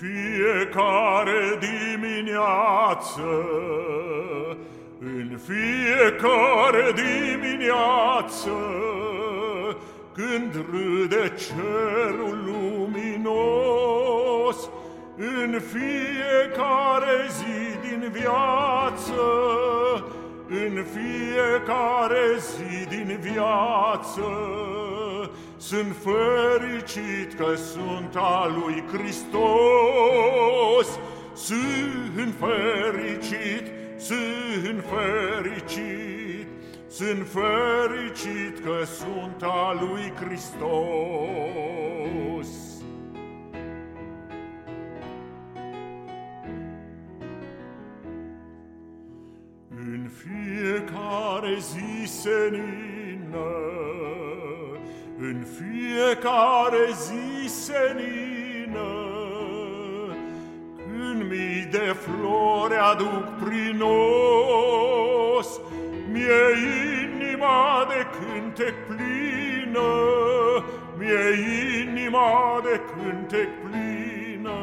fiecare dimineață, în fiecare dimineață, când râde cerul luminos, în fiecare zi din viață, în fiecare zi din viață, sunt fericit că sunt al lui Hristos. Sunt fericit, sunt fericit, sunt fericit că sunt al lui Hristos. În fiecare zi senină în fiecare zi senină, Când mii de flori aduc prin os, Mie inima de cântec plină, Mie inima de cântec plină,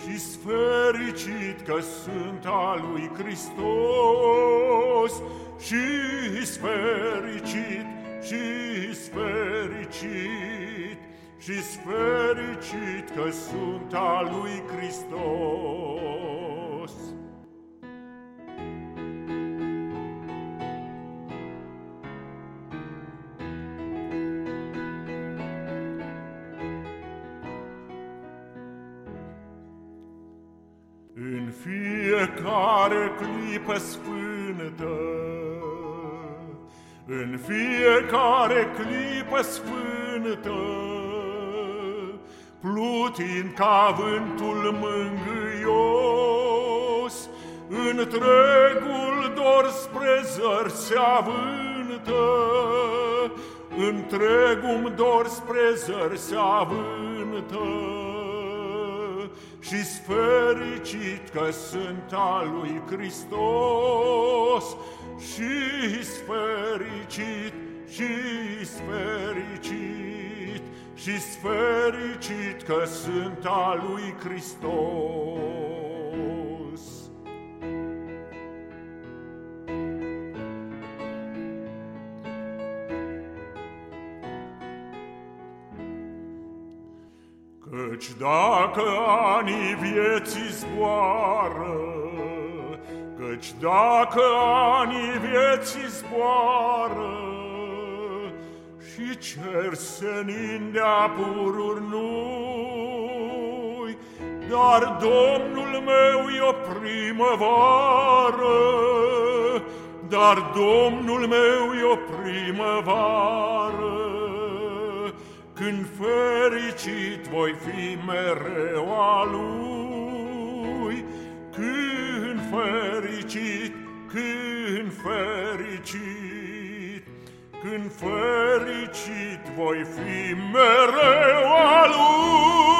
și fericit că sunt al lui Hristos, și fericit și fericit, și fericit că sunt al lui Hristos. În fiecare clipă sfântă în fiecare clipă sfântă, plutind ca vântul mângâios, întregul dor spre zări se avântă, întregul dor spre zări se avântă. Și fericit că sunt al lui Hristos, și fericit, și fericit, și fericit că sunt al lui Hristos. Căci dacă anii vieții zboară, Căci dacă anii vieții zboară Și cer senin de-a pururi noi, Dar Domnul meu e o primăvară, Dar Domnul meu e o primăvară, Când fericit voi fi mereu a Lui, Când fericit, când fericit, când fericit voi fi mereu a lui.